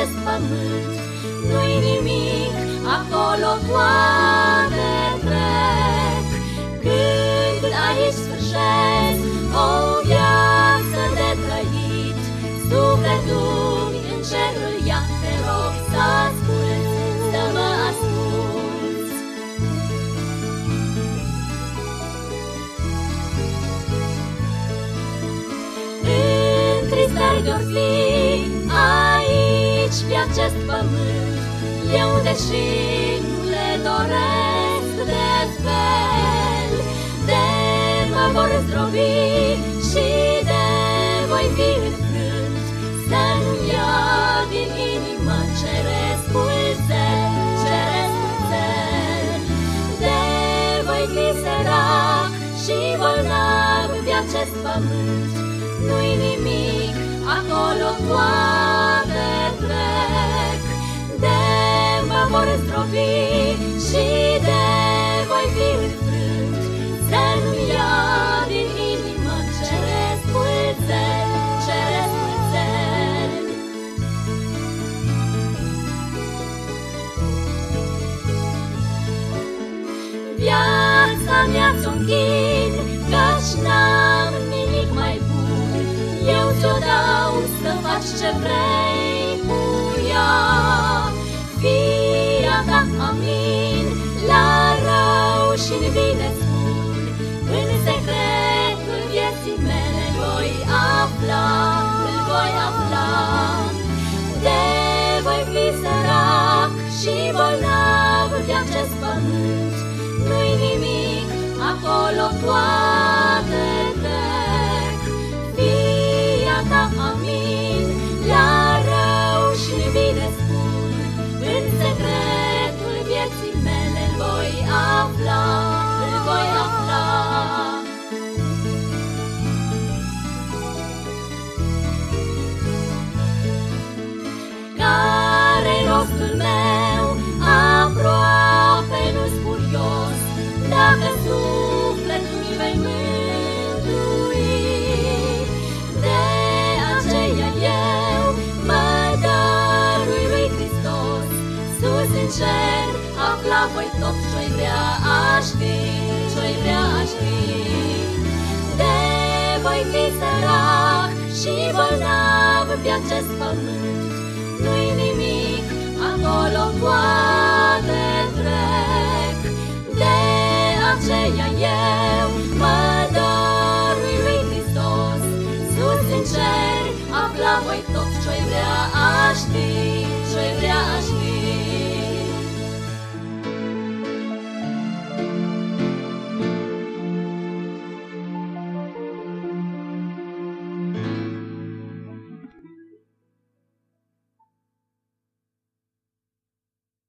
acest pământ. Nu-i nimic, acolo toate trec. Când aici sfârșesc o viață de trăit, sufletul în cerul ia, te rog să asculți, să mă asculți. Întristări de-or fi aici pe acest pământ, eu deși nu le doresc de fel, de mă vor zdrobi și de voi fi înfrânt, să nu ia din inimă ce răspulțel, ce răspulțel, de voi fi sărac și bolnav pe acest pământ, nu-i nimic, acolo toate zdrobi și de voi fi înfrânt, să nu ia din inimă ce răspulțel, ce răspulțel. Viața mea ți-o închin, căci n-am nimic mai bun, eu ți-o dau să faci ce vrei bine spun, în secretul vieții mele voi afla, îl voi afla. De voi fi sărac și bolnav de acest pământ, nu-i nimic, acolo toate rostul meu, aproape nu-s curios, dacă sufletul mi vei mântui. De aceea eu mă dărui lui Hristos, sus în cer, afla voi tot ce-i vrea aș fi, ce-i vrea aș fi. De voi fi sărac și bolnav pe acest pământ, nu-i nimic, acolo toate trec. De aceea eu mă dărui lui Hristos, sus în cer, afla voi tot ce-i vrea aș fi.